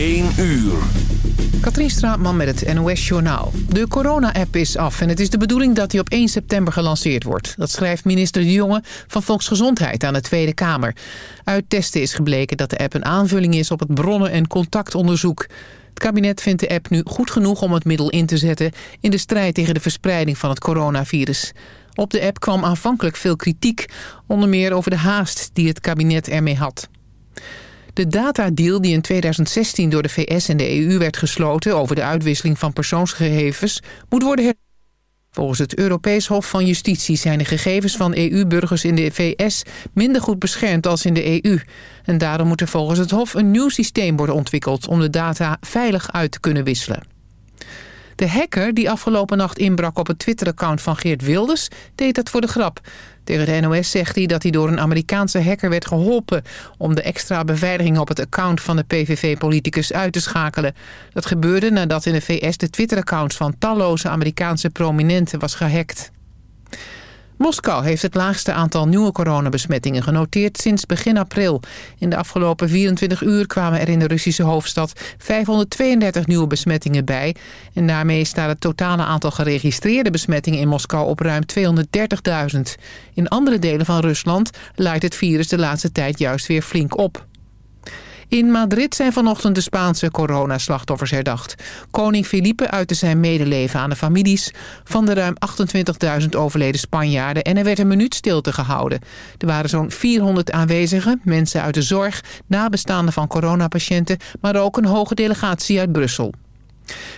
1 uur. Katrien Straatman met het NOS Journaal. De corona-app is af en het is de bedoeling dat die op 1 september gelanceerd wordt. Dat schrijft minister De Jonge van Volksgezondheid aan de Tweede Kamer. Uit testen is gebleken dat de app een aanvulling is op het bronnen- en contactonderzoek. Het kabinet vindt de app nu goed genoeg om het middel in te zetten... in de strijd tegen de verspreiding van het coronavirus. Op de app kwam aanvankelijk veel kritiek, onder meer over de haast die het kabinet ermee had. De datadeal die in 2016 door de VS en de EU werd gesloten... over de uitwisseling van persoonsgegevens moet worden her... Volgens het Europees Hof van Justitie zijn de gegevens van EU-burgers in de VS minder goed beschermd als in de EU. En daarom moet er volgens het Hof een nieuw systeem worden ontwikkeld om de data veilig uit te kunnen wisselen. De hacker die afgelopen nacht inbrak op het Twitter-account van Geert Wilders... deed dat voor de grap. Tegen de NOS zegt hij dat hij door een Amerikaanse hacker werd geholpen... om de extra beveiliging op het account van de PVV-politicus uit te schakelen. Dat gebeurde nadat in de VS de Twitter-accounts van talloze Amerikaanse prominenten was gehackt. Moskou heeft het laagste aantal nieuwe coronabesmettingen genoteerd sinds begin april. In de afgelopen 24 uur kwamen er in de Russische hoofdstad 532 nieuwe besmettingen bij. En daarmee staat het totale aantal geregistreerde besmettingen in Moskou op ruim 230.000. In andere delen van Rusland leidt het virus de laatste tijd juist weer flink op. In Madrid zijn vanochtend de Spaanse coronaslachtoffers herdacht. Koning Felipe uitte zijn medeleven aan de families van de ruim 28.000 overleden Spanjaarden... en er werd een minuut stilte gehouden. Er waren zo'n 400 aanwezigen, mensen uit de zorg, nabestaanden van coronapatiënten... maar ook een hoge delegatie uit Brussel.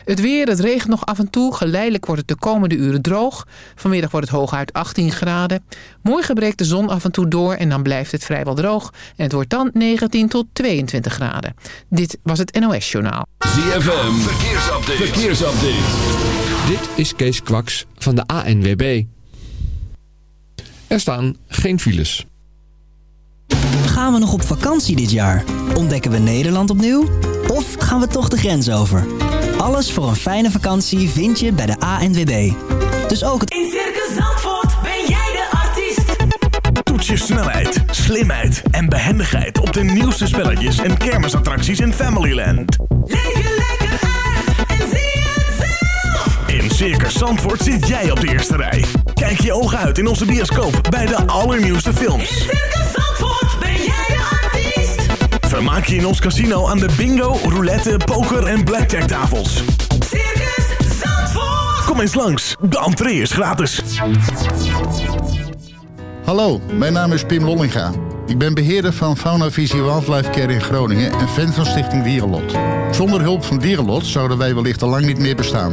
Het weer, het regent nog af en toe. Geleidelijk wordt het de komende uren droog. Vanmiddag wordt het hooguit 18 graden. Morgen breekt de zon af en toe door en dan blijft het vrijwel droog. En het wordt dan 19 tot 22 graden. Dit was het NOS Journaal. ZFM, verkeersupdate. verkeersupdate. Dit is Kees Kwaks van de ANWB. Er staan geen files. Gaan we nog op vakantie dit jaar? Ontdekken we Nederland opnieuw? Of gaan we toch de grens over? Alles voor een fijne vakantie vind je bij de ANWB. Dus ook het... In Circus Zandvoort ben jij de artiest. Toets je snelheid, slimheid en behendigheid op de nieuwste spelletjes en kermisattracties in Familyland. Leef je lekker uit en zie het zelf. In Circus Zandvoort zit jij op de eerste rij. Kijk je ogen uit in onze bioscoop bij de allernieuwste films. In Circus Zandvoort Vermaak je in ons casino aan de bingo, roulette, poker en blackjack tafels. Circus Zandvoort. Kom eens langs, de entree is gratis. Hallo, mijn naam is Pim Lollinga. Ik ben beheerder van Fauna Visie Wildlife Care in Groningen en fan van Stichting Dierenlot. Zonder hulp van Dierenlot zouden wij wellicht al lang niet meer bestaan.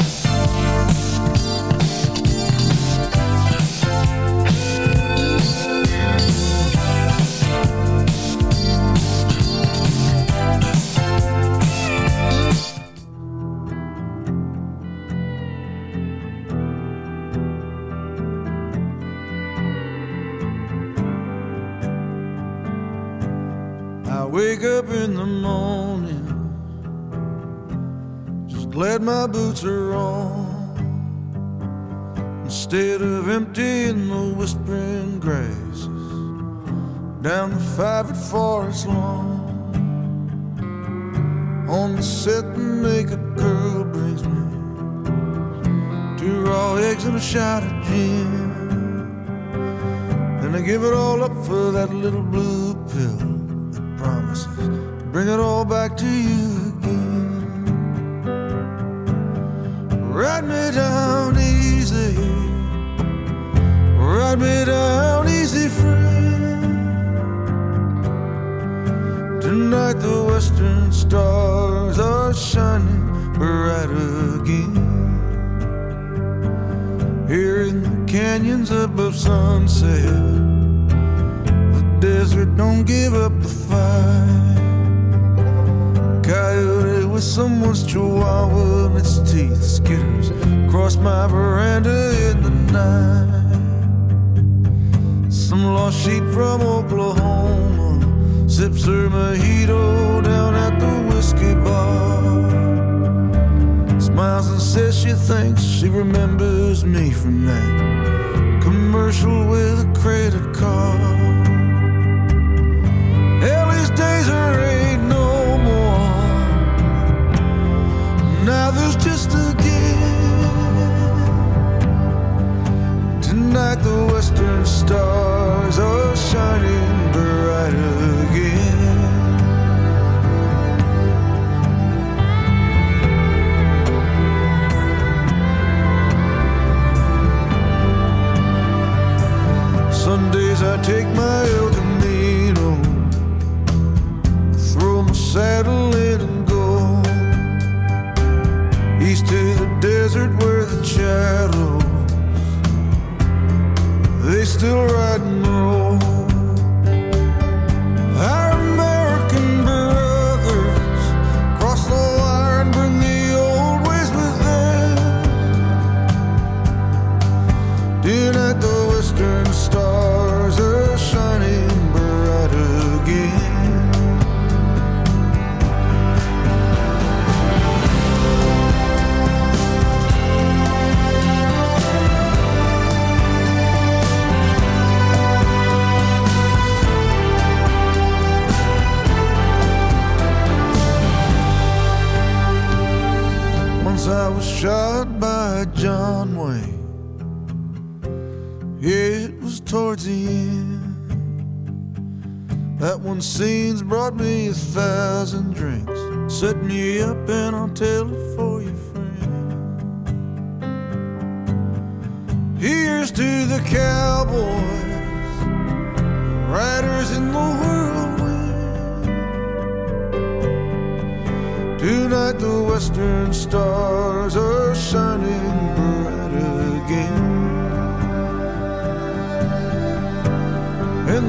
Five forest lawn, on the set the naked girl brings me two raw eggs and a shot of gin. And I give it all up for that little blue pill that promises to bring it all back to you again. Ride me down easy, ride me down the western stars are shining bright again. here in the canyons above sunset. The desert don't give up the fight. Coyote with someone's chihuahua and its teeth skitters across my veranda in the night. Some lost sheep from Oklahoma sips her mojito down at the whiskey bar. Smiles and says she thinks she remembers me from that commercial with a credit card.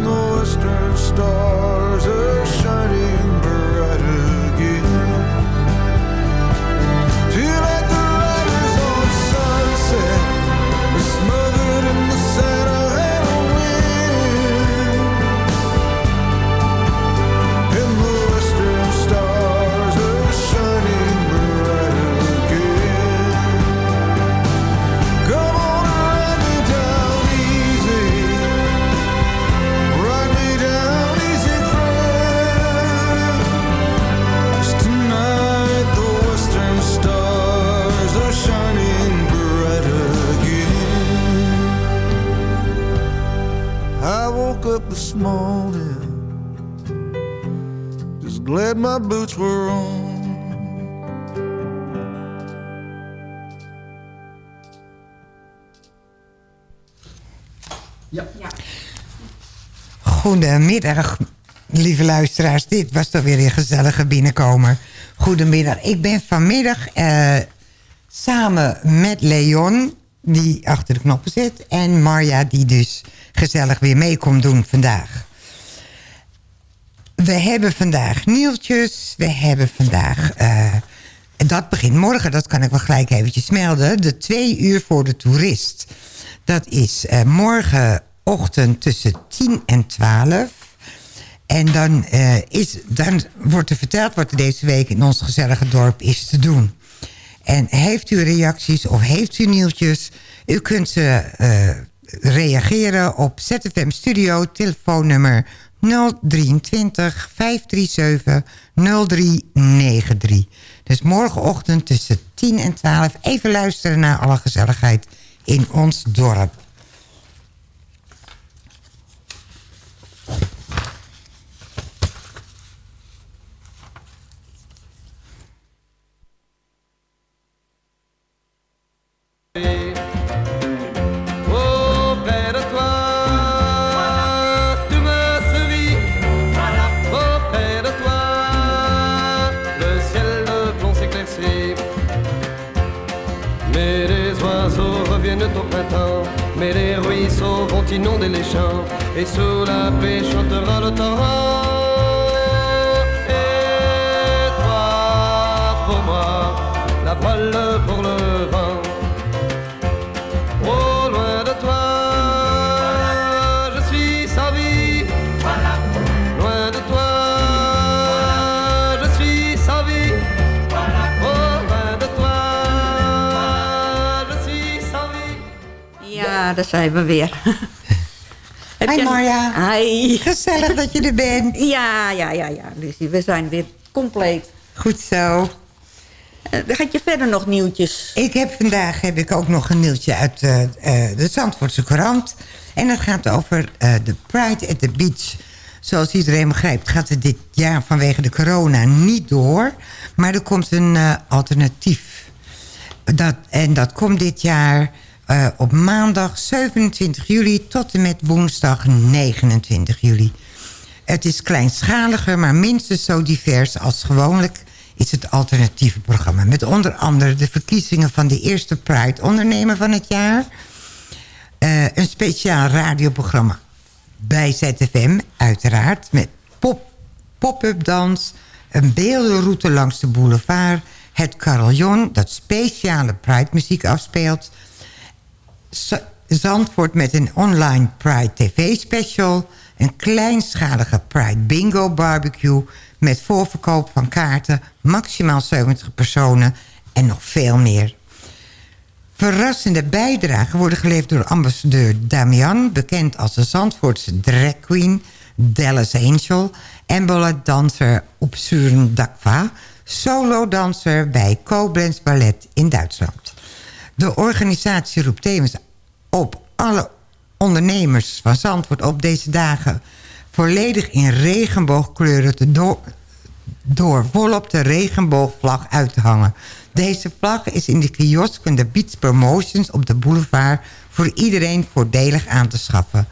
The western stars are shining Goedemiddag, lieve luisteraars. Dit was toch weer een gezellige binnenkomer. Goedemiddag. Ik ben vanmiddag eh, samen met Leon, die achter de knoppen zit... en Marja, die dus gezellig weer mee komt doen vandaag. We hebben vandaag nieuwtjes. We hebben vandaag... eh, dat begint morgen, dat kan ik wel gelijk eventjes melden. De twee uur voor de toerist. Dat is eh, morgenochtend tussen 10 en 12. En dan, eh, is, dan wordt er verteld wat er deze week in ons gezellige dorp is te doen. En heeft u reacties of heeft u nieuwtjes... u kunt ze eh, reageren op ZFM Studio, telefoonnummer 023 537 0393. Dus morgenochtend tussen 10 en 12 even luisteren naar alle gezelligheid in ons dorp. Dat je er bent. Ja, ja, ja, ja, Lucie. We zijn weer compleet. Goed zo. Eh, had je verder nog nieuwtjes? Ik heb vandaag heb ik ook nog een nieuwtje uit eh, eh, de Zandvoortse krant. En dat gaat over de Pride at the Beach. Zoals iedereen begrijpt gaat het dit jaar vanwege de corona niet door. Maar er komt een alternatief. Dat, en dat komt dit jaar op maandag 27 juli tot en met woensdag 29 juli. Het is kleinschaliger, maar minstens zo divers als gewoonlijk is het alternatieve programma. Met onder andere de verkiezingen van de eerste Pride ondernemer van het jaar. Eh, een speciaal radioprogramma bij ZFM, uiteraard. Met pop- pop-up dans, een beeldenroute langs de boulevard... het carillon dat speciale Pride muziek afspeelt... Zandvoort met een online Pride TV special... een kleinschalige Pride bingo barbecue... met voorverkoop van kaarten, maximaal 70 personen en nog veel meer. Verrassende bijdragen worden geleverd door ambassadeur Damian... bekend als de Zandvoortse drag queen Dallas Angel... en balletdanser Opsuren Dakwa... solodanser bij Koblenz Ballet in Duitsland. De organisatie roept tevens op alle ondernemers van Zandvoort op deze dagen... volledig in regenboogkleuren te door, volop de regenboogvlag uit te hangen. Deze vlag is in de kiosken de Beats Promotions op de boulevard... voor iedereen voordelig aan te schaffen.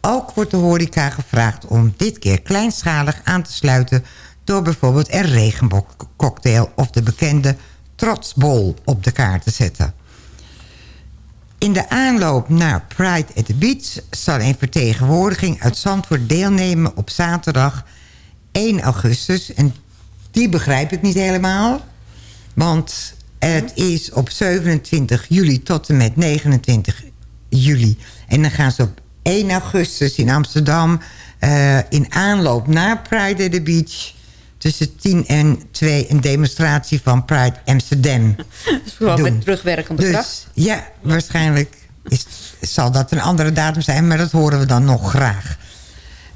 Ook wordt de horeca gevraagd om dit keer kleinschalig aan te sluiten... door bijvoorbeeld een regenboogcocktail of de bekende trotsbol op de kaart te zetten. In de aanloop naar Pride at the Beach zal een vertegenwoordiging uit Zandvoort deelnemen op zaterdag 1 augustus. En die begrijp ik niet helemaal. Want het is op 27 juli tot en met 29 juli. En dan gaan ze op 1 augustus in Amsterdam... eh, in aanloop naar Pride at the Beach... tussen 10 en 2 een demonstratie van Pride Amsterdam Dus gewoon doen. met terugwerkende kracht. Dus ja, waarschijnlijk is, zal dat een andere datum zijn... maar dat horen we dan nog graag.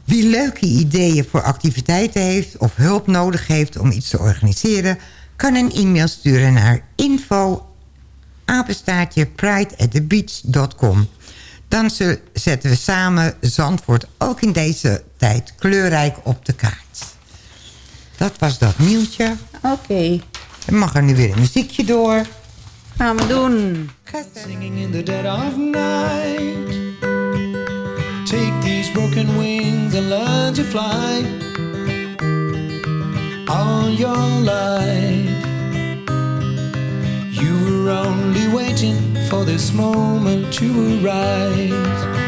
Wie leuke ideeën voor activiteiten heeft... of hulp nodig heeft om iets te organiseren... kan een e-mail sturen naar info prideatthebeach.com. Dan zetten we samen Zandvoort ook in deze tijd kleurrijk op de kaart. Dat was dat nieuwtje. Oké. Dan mag er nu weer een muziekje door. Gaan we doen. Singing in the dead of night. Take these broken wings and learn to fly. All your life, you were only waiting for this moment to arise.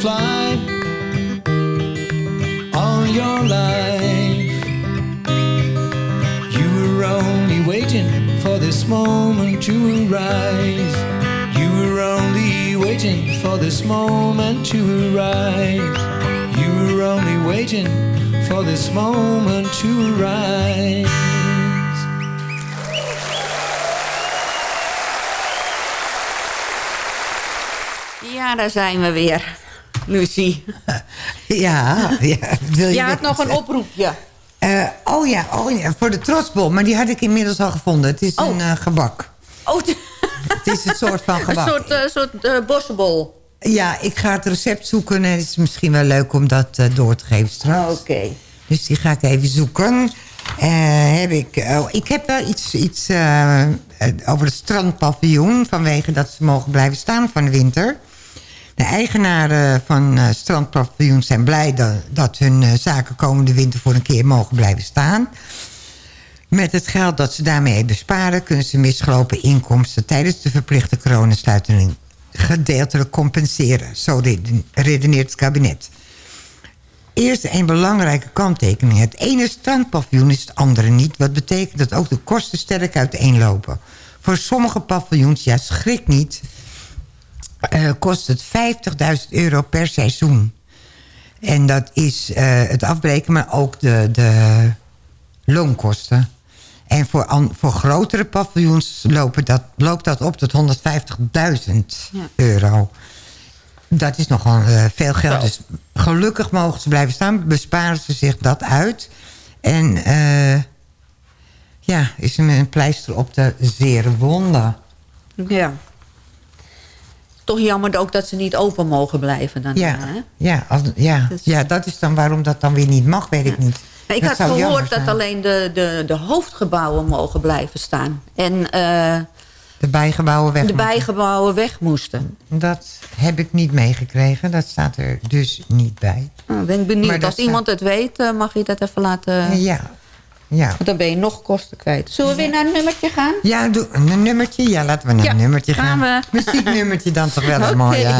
Fly all your life. You were only waiting for this moment to arise. You were only waiting for this moment to arise. You were only waiting for this moment to arise. Ja, daar zijn we weer. Lucie. Ja, ja. Wil je Je had nog een oproepje. Eh, oh, ja, oh ja, voor de trotsbol. Maar die had ik inmiddels al gevonden. Het is een eh, gebak. Oh, het- is een soort van een gebak. soort, eh, soort bossenbol. Ja, ik ga het recept zoeken. En het is misschien wel leuk om dat door te geven straks. Oké. Dus die ga ik even zoeken. Heb ik, oh, ik heb wel iets, iets over het strandpaviljoen... vanwege dat ze mogen blijven staan van de winter. De eigenaren van eh strandpaviljoens zijn blij... Dat, hun eh, zaken komende winter voor een keer mogen blijven staan. Met het geld dat ze daarmee besparen... kunnen ze misgelopen inkomsten... tijdens de verplichte coronasluiting gedeeltelijk compenseren. Zo reden- redeneert het kabinet. Eerst een belangrijke kanttekening. Het ene strandpaviljoen is het andere niet. Wat betekent dat ook de kosten sterk uiteenlopen. Voor sommige paviljoens, ja schrik niet... eh, kost het 50.000 euro per seizoen. En dat is eh, het afbreken, maar ook de, de loonkosten. En voor, an- voor grotere paviljoens lopen dat, loopt dat op tot 150.000 euro. Dat is nogal eh, veel geld. Dus gelukkig mogen ze blijven staan. Besparen ze zich dat uit. En eh, ja, is er een pleister op de zere wonden. Ja. Toch jammer ook dat ze niet open mogen blijven daarna. Ja, ja, als, ja, ja, dat is dan waarom dat dan weer niet mag, weet ik niet. Nou, ik Dat had gehoord dat alleen de, de, de hoofdgebouwen mogen blijven staan. En eh, De bijgebouwen weg. de moeten. bijgebouwen weg moesten. Dat heb ik niet meegekregen. Dat staat er dus niet bij. Nou, ben ik benieuwd. Als iemand het weet, eh, mag je dat even laten... Ja. Ja. Want dan ben je nog kosten kwijt. Zullen we weer naar een nummertje gaan? Ja, doe een nummertje. Ja, laten we naar Ja, een nummertje gaan. gaan we. Muzieknummertje dan toch wel een Oké. mooi. Ja?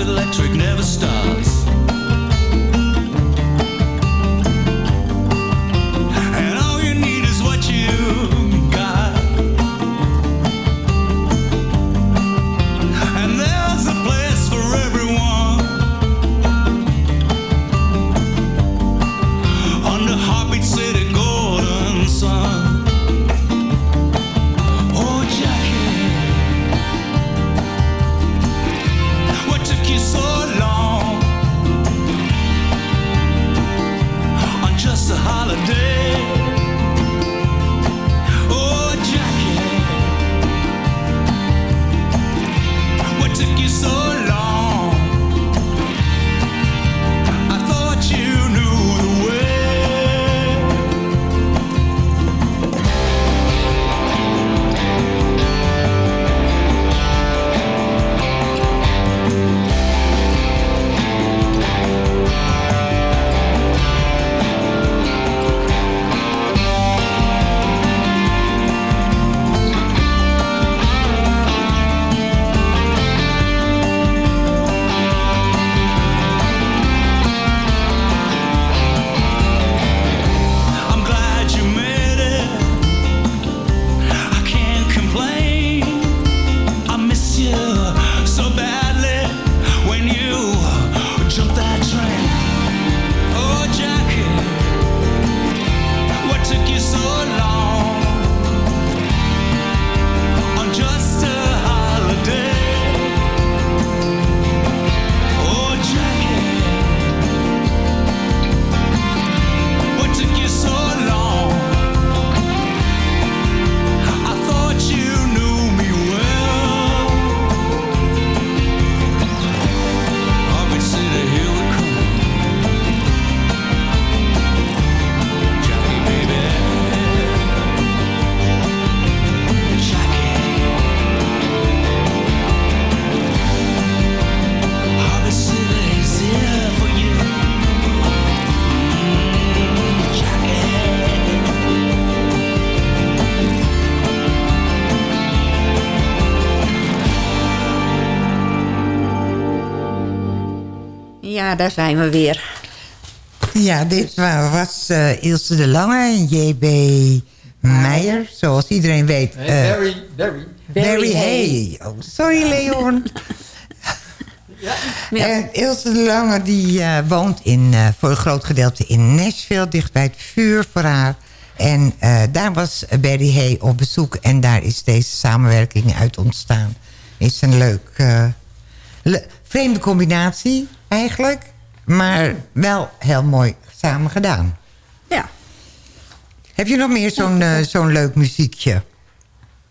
electric never stops daar zijn we weer. Ja, dit wa- was eh, Ilse de Lange en J.B. Meijer. Zoals iedereen weet. eh, Barry, Barry. Barry Hay. Oh, sorry, Leon. En Ilse de Lange die eh, woont in, eh, voor een groot gedeelte in Nashville, dicht bij het vuur voor haar. En eh, daar was Barry Hay op bezoek en daar is deze samenwerking uit ontstaan. Is een leuk, eh, le- vreemde combinatie eigenlijk, maar wel heel mooi samen gedaan. Ja. Heb je nog meer zo'n eh, zo'n leuk muziekje?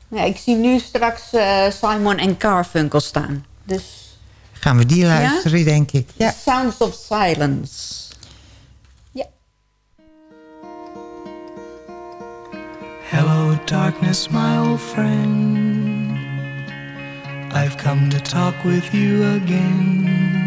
Ja, ik zie nu straks eh, Simon en Carfunkel staan. Dus Gaan we die luisteren, denk ik. Ja. Sounds of Silence. Hello, darkness, my old friend. I've come to talk with you again.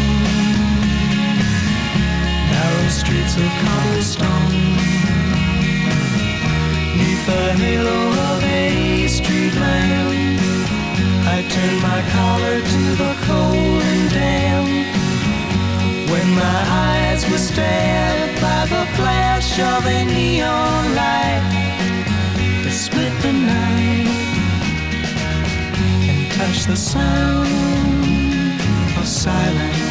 narrow streets of cobblestone, neath the halo of a street lamp. I turn my collar to the cold and damp. When my eyes were stabbed by the flash of a neon light that split the night and touched the sound of silence.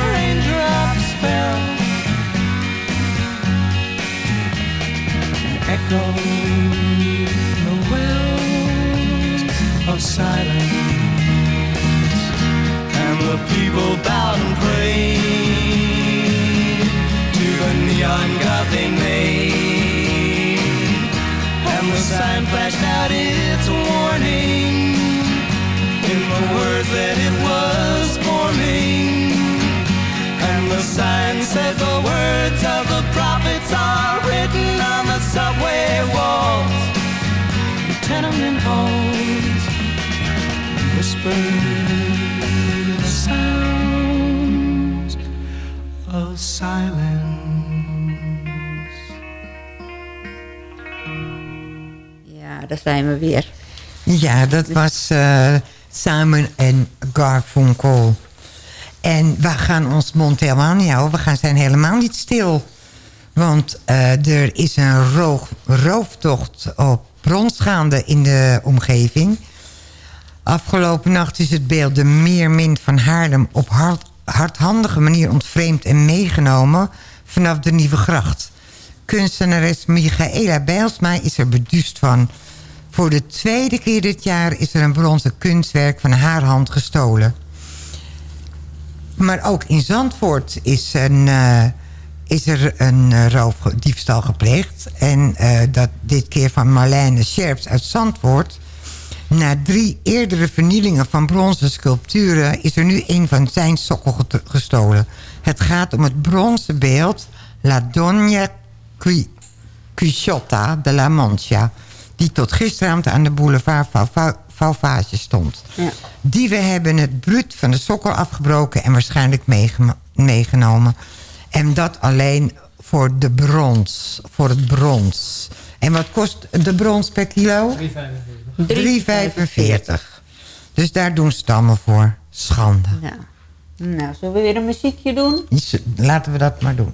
and echoed the wells of silence. And the people bowed and prayed to the neon god they made. And the sign flashed out its warning in the words that it was forming. And the sign said the words of the prophets are subway walls, tenement halls, whispered the sounds of silence. Ja, daar zijn we weer. Ja, dat was eh, Simon en Garfunkel. En we gaan ons mond helemaal niet houden. We gaan zijn helemaal niet stil. Want eh, er is een roof, rooftocht op brons gaande in de omgeving. Afgelopen nacht is het beeld de Meermin van Haarlem... op hard, hardhandige manier ontvreemd en meegenomen vanaf de Nieuwe Gracht. Kunstenares Michaela Bijlsma is er beduust van. Voor de tweede keer dit jaar is er een bronzen kunstwerk van haar hand gestolen. Maar ook in Zandvoort is, een, eh, is er een uh, roofdiefstal gepleegd. En eh, dat dit keer van Marlene Scherps uit Zandvoort. Na drie eerdere vernielingen van bronzen sculpturen... is er nu een van zijn sokkel gestolen. Het gaat om het bronzen beeld La Donna Qui- Quixotta de la Mancha... die tot gisteravond aan de boulevard Vauvage stond. Ja. Dieven hebben het bruut van de sokkel afgebroken... en waarschijnlijk meegenomen. En dat alleen voor de brons. Voor het brons. En wat kost de brons per kilo? 3,45. Dus daar doen stammen voor. Schande. Ja. Nou, zullen we weer een muziekje doen? Laten we dat maar doen.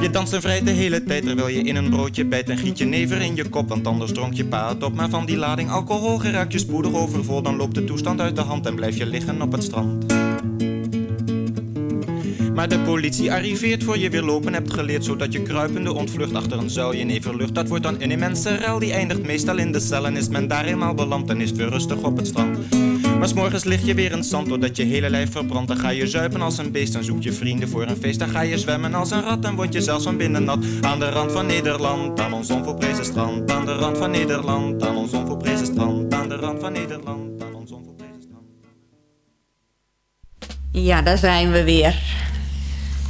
Je danst en vrijt de hele tijd terwijl je in een broodje bijt. En giet je never in je kop, want anders dronk je pa het op. Maar van die lading alcohol geraakt je spoedig overvol. Dan loopt de toestand uit de hand en blijf je liggen op het strand. Maar de politie arriveert voor je weer lopen hebt geleerd Zodat je kruipende ontvlucht achter een zuilje neverlucht Dat wordt dan een immense rel, die eindigt meestal in de cel En is men daar eenmaal beland, dan is weer rustig op het strand Maar s'morgens lig je weer in het zand doordat je hele lijf verbrandt. Dan ga je zuipen als een beest, dan zoek je vrienden voor een feest. Dan ga je zwemmen als een rat, dan word je zelfs van binnen nat. Aan de rand van Nederland, aan ons onvolprezen strand. Aan de rand van Nederland, aan ons onvolprezen strand. Aan de rand van Nederland, aan ons onvolprezen strand. Ja, daar zijn we weer.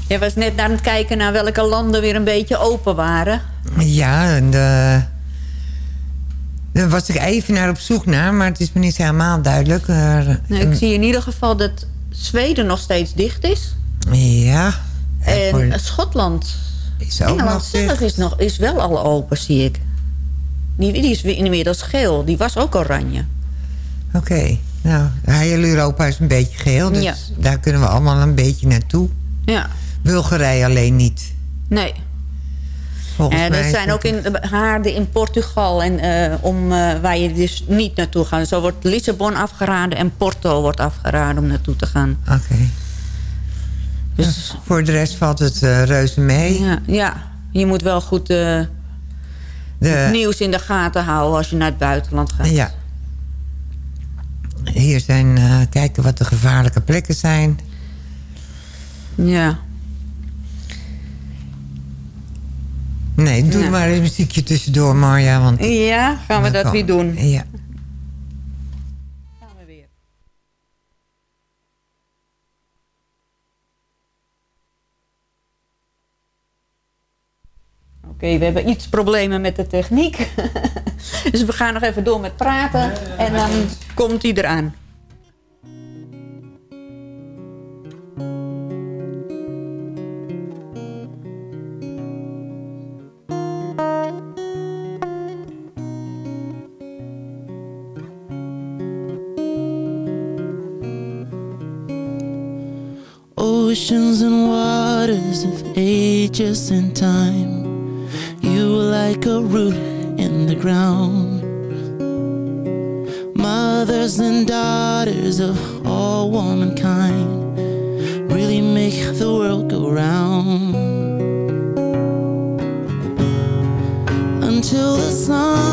Je was net aan het kijken naar welke landen weer een beetje open waren. Ja, en de, daar was ik even naar op zoek naar, maar het is me niet helemaal duidelijk. Er, Nou, ik zie in ieder geval dat Zweden nog steeds dicht is. Ja. En voor- Schotland. Is ook Engeland nog zelf is, nog, is wel al open, zie ik. Die, die is inmiddels geel. Die was ook oranje. Oké, nou, heel Europa is een beetje geel, dus Ja. daar kunnen we allemaal een beetje naartoe. Ja. Bulgarije alleen niet. Nee. Volgens En er is zijn het- ook in, haarden in Portugal en, eh, om, eh, waar je dus niet naartoe gaat. Zo wordt Lissabon afgeraden en Porto wordt afgeraden om naartoe te gaan. Oké. Dus, Voor de rest valt het eh, reuze mee. ja, ja, je moet wel goed... eh, De, nieuws in de gaten houden als je naar het buitenland gaat. ja. Hier zijn, eh, kijken wat de gevaarlijke plekken zijn. Ja. Nee, doe maar een muziekje tussendoor, Marja. Want Ja, gaan we dat weer doen. Ja. Oké, we hebben iets problemen met de techniek. dus we gaan nog even door met praten. En dan komt hij eraan. Ages in time. You were like a root in the ground. Mothers and daughters of all womankind really make the world go round. Until the sun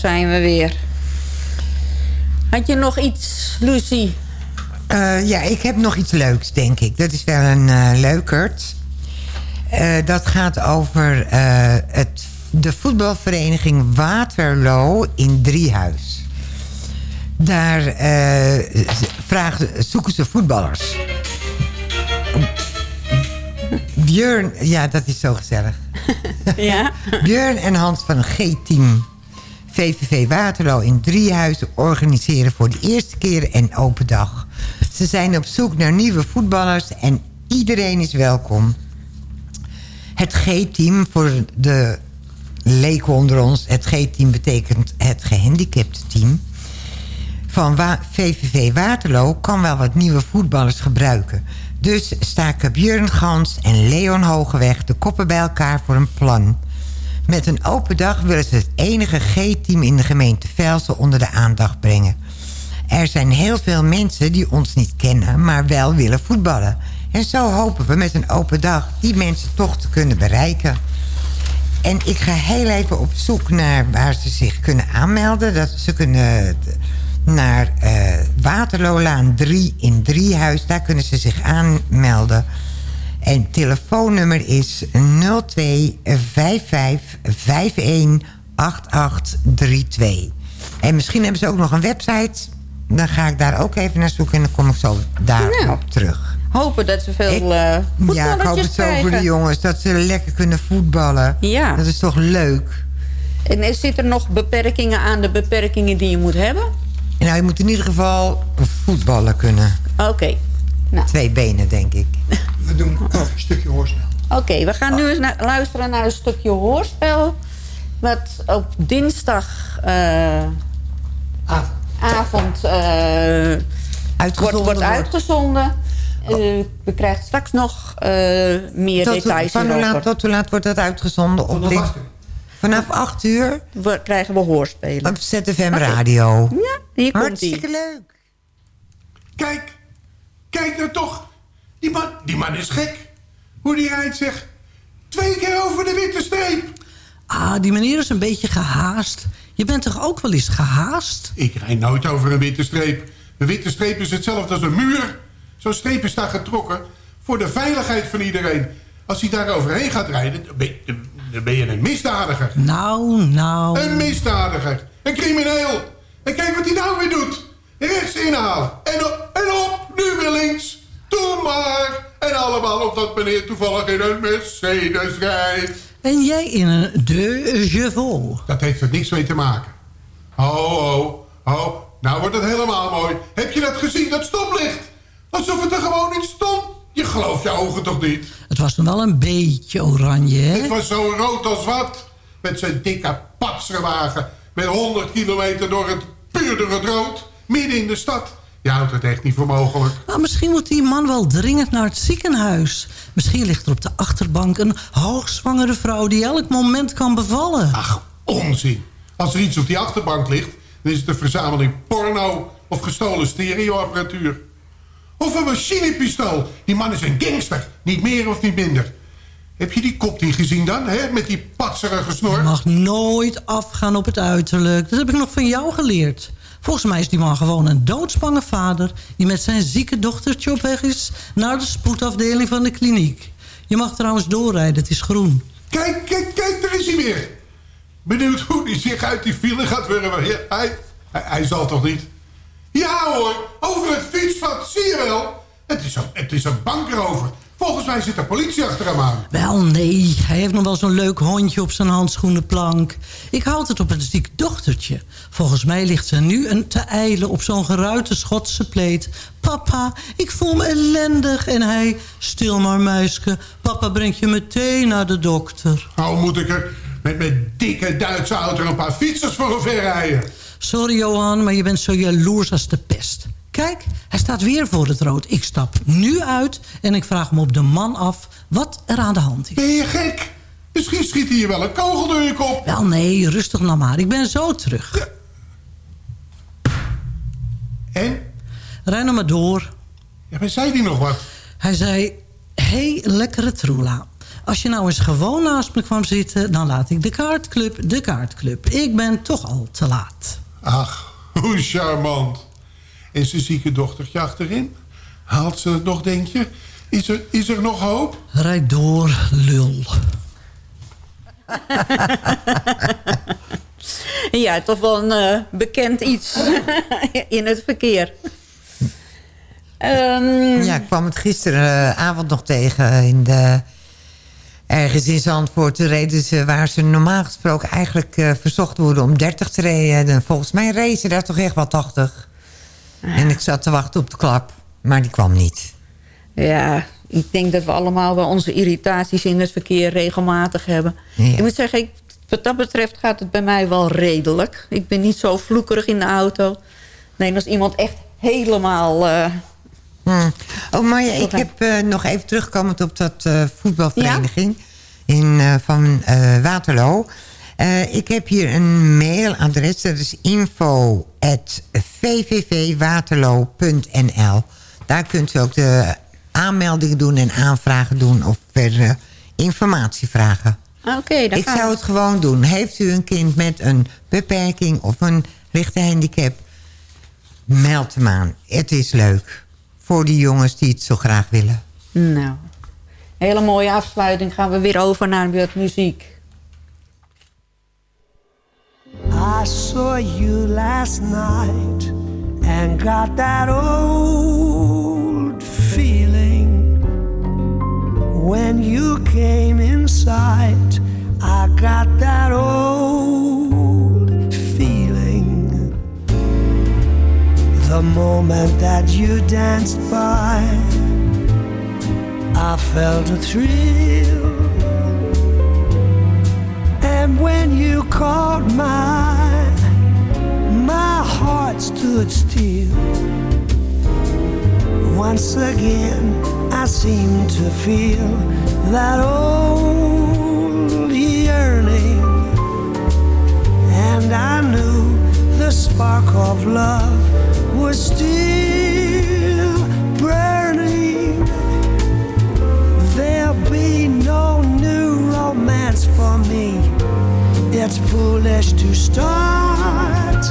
zijn we weer. Had je nog iets, Lucie? Eh, ja, ik heb nog iets leuks, denk ik. Dat is wel een eh leukert. Eh, dat gaat over het, de voetbalvereniging Waterloo in Driehuis. Daar vragen, zoeken ze voetballers. Björn, ja, dat is zo gezellig. Ja? Björn en Hans van G-team VVV Waterloo in Driehuizen organiseren voor de eerste keer een open dag. Ze zijn op zoek naar nieuwe voetballers en iedereen is welkom. Het G-team voor de leken onder ons. Het G-team betekent het gehandicapte team. Van VVV Waterloo kan wel wat nieuwe voetballers gebruiken. Dus staken Björn Gans en Leon Hogeweg de koppen bij elkaar voor een plan. Met een open dag willen ze het enige G-team in de gemeente Velsen onder de aandacht brengen. Er zijn heel veel mensen die ons niet kennen, maar wel willen voetballen. En zo hopen we met een open dag die mensen toch te kunnen bereiken. En ik ga heel even op zoek naar waar ze zich kunnen aanmelden. Dat ze kunnen naar eh Waterloolaan 3 in Driehuis. Daar kunnen ze zich aanmelden. En telefoonnummer is 02 55 51 8832. En misschien hebben ze ook nog een website. Dan ga ik daar ook even naar zoeken en dan kom ik zo daarop Nou, terug. Hopen dat ze veel Ik- eh Ja, ik hoop het zo voor de jongens. Dat ze lekker kunnen voetballen. Ja. Dat is toch leuk? En er zitten nog beperkingen aan de beperkingen die je moet hebben? Nou, je moet in ieder geval voetballen kunnen. Oké. Nou. Twee benen, denk ik. We doen een stukje hoorspel. Oké, we gaan nu eens naar- luisteren naar een stukje hoorspel. Wat op dinsdag eh, avond eh, wordt, wordt wordt. uitgezonden. Eh, we krijgen straks nog eh, meer Tot, details van hoe laat hierover. tot hoe laat wordt dat uitgezonden? Op Vanaf dit- acht uur. Vanaf 8 uur? We krijgen we hoorspelen. Op ZFM Radio. Ja, hier komt Hartstikke leuk. Kijk, kijk nou toch. Die man, die man is gek. Hoe die rijdt zeg. Twee keer over de witte streep. Ah, die meneer is een beetje gehaast. Je bent toch ook wel eens gehaast? Ik rijd nooit over een witte streep. Een witte streep is hetzelfde als een muur. Zo'n streep is daar getrokken voor de veiligheid van iedereen. Als hij daar overheen gaat rijden, dan ben, je- dan ben je een misdadiger. Nou, nou. Een misdadiger. Een crimineel. En kijk wat hij nou weer doet. Rechts inhalen. En op, en op. Nu weer links. Doe maar. En allemaal omdat meneer toevallig in een Mercedes rijdt. En jij in een de Chevaux. Dat heeft er niks mee te maken. Ho, ho, ho. Nou wordt het helemaal mooi. Heb je dat gezien, dat stoplicht? Alsof het er gewoon niet stond. Je gelooft je ogen toch niet? Het was nog wel een beetje oranje, hè? Het was zo rood als wat. Met zijn dikke patserwagen. Met 100 kilometer door het, puur door het rood. Midden in de stad. Je houdt het echt niet voor mogelijk. Maar misschien moet die man wel dringend naar het ziekenhuis. Misschien ligt er op de achterbank een hoogzwangere vrouw... die elk moment kan bevallen. Ach, onzin. Als er iets op die achterbank ligt... dan is het een verzameling porno of gestolen stereoapparatuur. Of een machinepistool. Die man is een gangster. Niet meer of niet minder. Heb je die kop niet gezien dan, hè? Met die patserige snor? mag nooit afgaan op het uiterlijk. Dat heb ik nog van jou geleerd. Volgens mij is die man gewoon een doodsbange vader... die met zijn zieke dochtertje op weg is... naar de spoedafdeling van de kliniek. Je mag trouwens doorrijden, het is groen. Kijk, kijk, kijk, daar is hij weer. Benieuwd hoe hij zich uit die file gaat wurmen. Hij, hij zal toch niet? Ja hoor, over het fietspad, zie je wel. Het is een, het is een bankrover. Volgens mij zit de politie achter hem aan. Wel, nee, hij heeft nog wel zo'n leuk hondje op zijn handschoenenplank. Ik houd het op een ziek dochtertje. Volgens mij ligt ze nu een te eilen op zo'n geruite Schotse pleet. Papa, ik voel me ellendig. En hij, stil maar muiske, papa brengt je meteen naar de dokter. Nou moet ik er met mijn dikke Duitse auto een paar fietsers voor rijden. Sorry Johan, maar je bent zo jaloers als de pest. Kijk, hij staat weer voor het rood. Ik stap nu uit en ik vraag me op de man af wat er aan de hand is. Ben je gek? Misschien schiet hij je wel een kogel door je kop. Wel nee, rustig nou maar. Ik ben zo terug. En? Rij nou maar door. Ja, maar zei hij nog wat? Hij zei, hey, lekkere troela. Als je nou eens gewoon naast me kwam zitten... dan laat ik de kaartclub de kaartclub. Ik ben toch al te laat. Ach, hoe charmant. En zijn zieke dochtertje achterin? Haalt ze het nog, denk je? Is er, is er nog hoop? Rijd door, lul. Ja, toch wel een eh, bekend iets in het verkeer. Ehm, Ja, ik kwam het gisteravond nog tegen in de, ergens in Zandvoort. Toen reden ze waar ze normaal gesproken eigenlijk eh, verzocht worden om 30 te rijden. En Volgens mij reden ze daar toch echt wel 80. En ik zat te wachten op de klap, maar die kwam niet. Ja, ik denk dat we allemaal wel onze irritaties in het verkeer regelmatig hebben. Ik moet zeggen, ik, wat dat betreft gaat het bij mij wel redelijk. Ik ben niet zo vloekerig in de auto. Nee, als iemand echt helemaal... eh, Hmm. Oh, maar ja, ik heb eh, nog even terugkomend op dat eh, voetbalvereniging in, van Waterloo. Eh, ik heb hier een mailadres. Dat is info.vvvwaterloo.nl Daar kunt u ook de aanmeldingen doen en aanvragen doen. Of verdere eh, informatie vragen. Ah, oké, okay, Ik zou het gewoon doen. Heeft u een kind met een beperking of een lichte handicap... meld hem aan. Het is leuk. Voor die jongens die het zo graag willen. Nou, hele mooie afsluiting. Gaan we weer over naar muziek. I saw you last night and got that old feeling. When you came inside, I got that old feeling. The moment that you danced by, I felt a thrill when you called my my heart stood still. Once again, I seem to feel that old yearning, and I knew the spark of love was still burning. There'll be no new romance for me it's foolish to start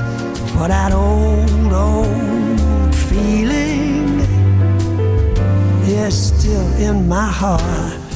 for that old, old feeling is still in my heart.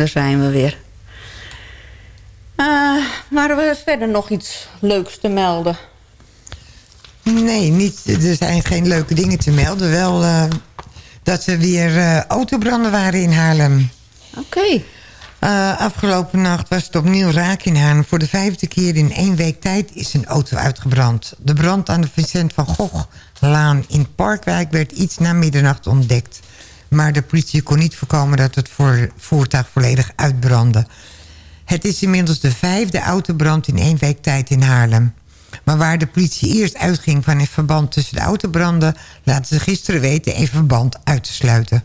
Daar zijn we weer. Eh, maar we verder nog iets leuks te melden? Nee, niet, er zijn geen leuke dingen te melden. Wel eh, dat er weer eh, autobranden waren in Haarlem. Oké. Eh, afgelopen nacht was het opnieuw raak in Haarlem. Voor de vijfde keer in één week tijd is een auto uitgebrand. De brand aan de Vincent van Gogh-laan in Parkwijk werd iets na middernacht ontdekt. Maar de politie kon niet voorkomen dat het voertuig volledig uitbrandde. Het is inmiddels de vijfde autobrand in één week tijd in Haarlem. Maar waar de politie eerst uitging van een verband tussen de autobranden... laten ze gisteren weten een verband uit te sluiten.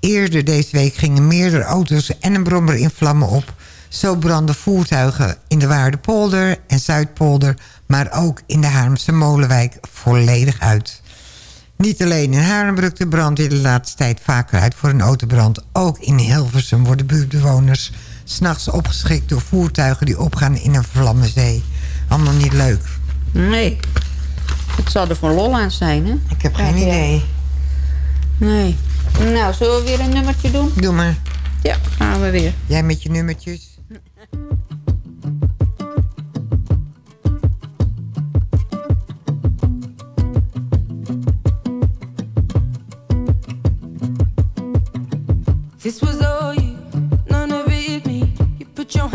Eerder deze week gingen meerdere auto's en een brommer in vlammen op. Zo brandden voertuigen in de Waardepolder en Zuidpolder... maar ook in de Haarlemse Molenwijk volledig uit. Niet alleen in Haarlem brukt de brand in de laatste tijd vaker uit voor een autobrand. Ook in Hilversum worden buurtbewoners s'nachts opgeschrikt door voertuigen die opgaan in een vlammenzee. Allemaal niet leuk. Nee. Het zal er voor lol aan zijn, hè? Ik heb geen idee. Nee. Nou, zullen we weer een nummertje doen? Doe maar. Ja, gaan we weer. Jij met je nummertjes. This was all you, none of it me. You put your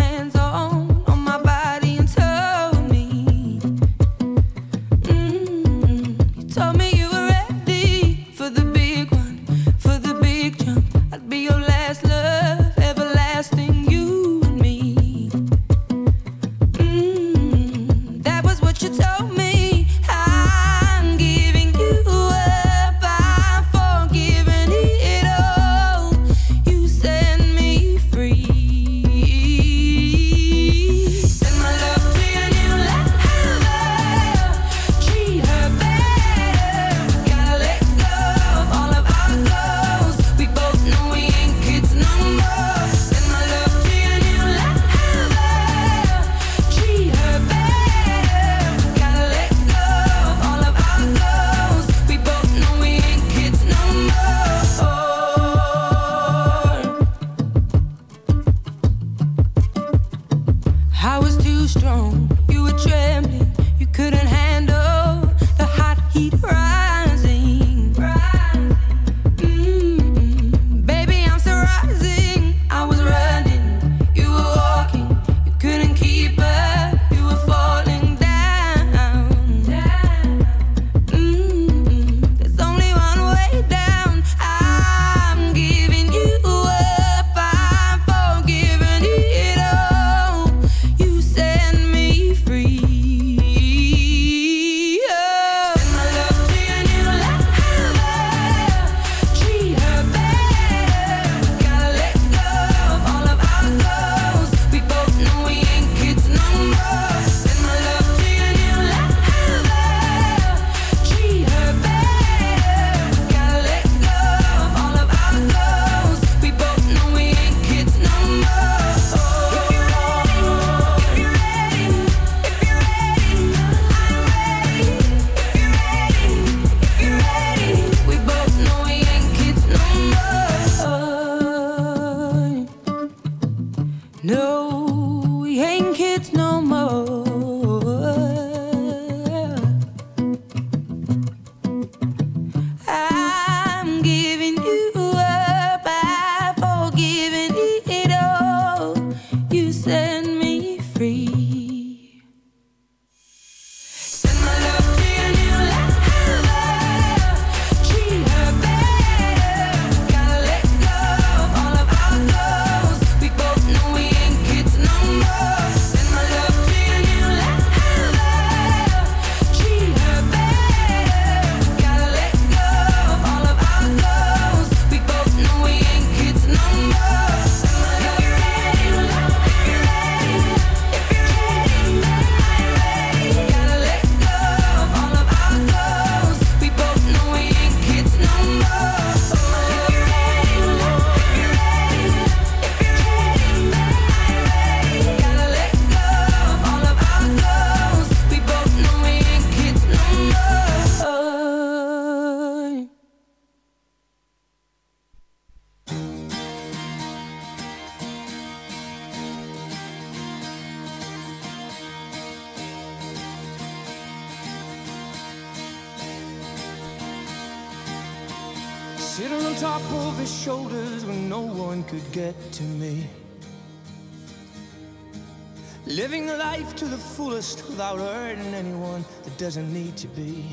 doesn't need to be.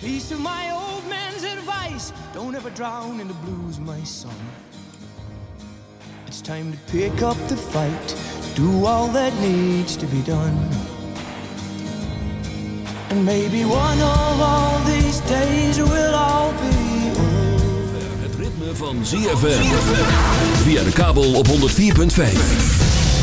Piece of my old man's advice don't ever drown in the blues, my son. It's time to pick up the fight, do all that needs to be done. And maybe one of all these days we'll all be over. Het ritme van ZFM. Via de kabel op 104.5.